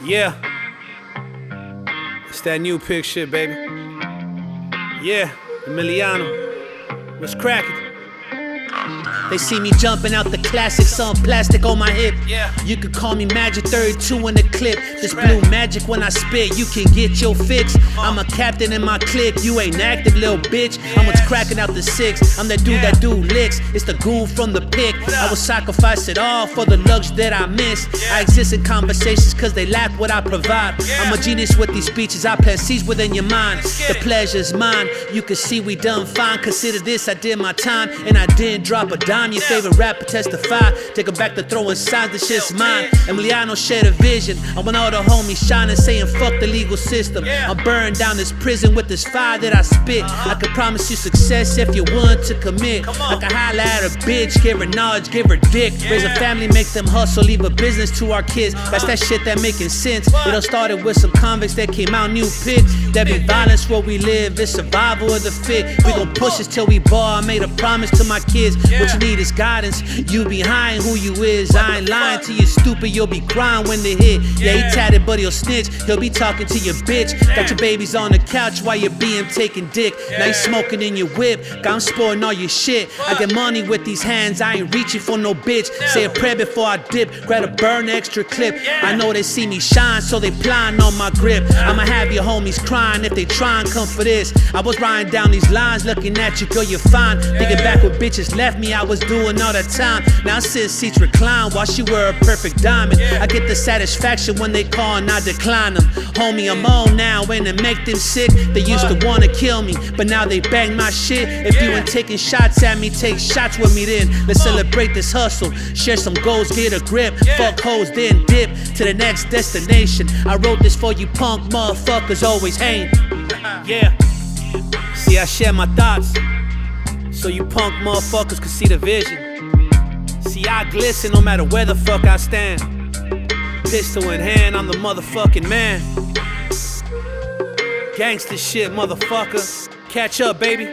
Yeah. It's that new pick shit, baby. Yeah, Emiliano. Let's crack cracking? They see me jumping out the classic, on plastic on my hip. Yeah. You could call me Magic 32 in the clip. This blue magic when I spit, you can get your fix. I'm a captain in my clique, you ain't active, little bitch. I'm what's cracking out the six. I'm that dude that do licks. It's the goon from the pick. I will sacrifice it all for the lugs that I miss. I exist in conversations cause they lack what I provide. I'm a genius with these speeches, I plant seeds within your mind. The pleasure's mine. You can see we done fine. Consider this, I did my time and I didn't drop a dime. Your favorite rapper testify. Take it back to throwing signs, the shit's mine. Emiliano shared a vision. I want all the homies shining, saying fuck the legal system. I'm burning down this prison with this fire that I spit. I can promise you success if you're willing to commit. Uh-huh. I can holla at a bitch, give her knowledge, give her dick. Raise a family, make them hustle, leave a business to our kids. That's that shit that making sense. It all started with some convicts that came out new picks. There be violence where we live, it's survival of the fit. We gon' push this till we ball. I made a promise to my kids. What you need is guidance. You behind who you is. I ain't lying to you, stupid. You'll be crying when they hit. Yeah, he tatted, but he'll snitch. He'll be talking to your bitch. Got your babies on the couch while you're being taking dick. Now you smoking in your whip. 'em spoiling all your shit. I get money with these hands. I ain't reaching for no bitch. Say a prayer before I dip. Grab a burn extra clip. I know they see me shine, so they plotting on my grip. I'ma have your homies crying if they try and come for this. I was riding down these lines, looking at you, girl, you're fine. Thinking back when bitches left me, I was doing all the time. Now sit seats recline while she wear a perfect diamond. I get the satisfaction when they call and I decline them. Homie, I'm on now, and it make them sick. They used to wanna kill me, but now they bang my shit. If you ain't taking shots at me, take shots with me then. Let's celebrate this hustle, share some goals, get a grip. Fuck hoes, then dip to the next destination. I wrote this for you punk motherfuckers, always hang. Yeah. See, I share my thoughts, so you punk motherfuckers can see the vision. See, I glisten no matter where the fuck I stand. Pistol in hand, I'm the motherfucking man. Gangsta shit, motherfucker. Catch up, baby.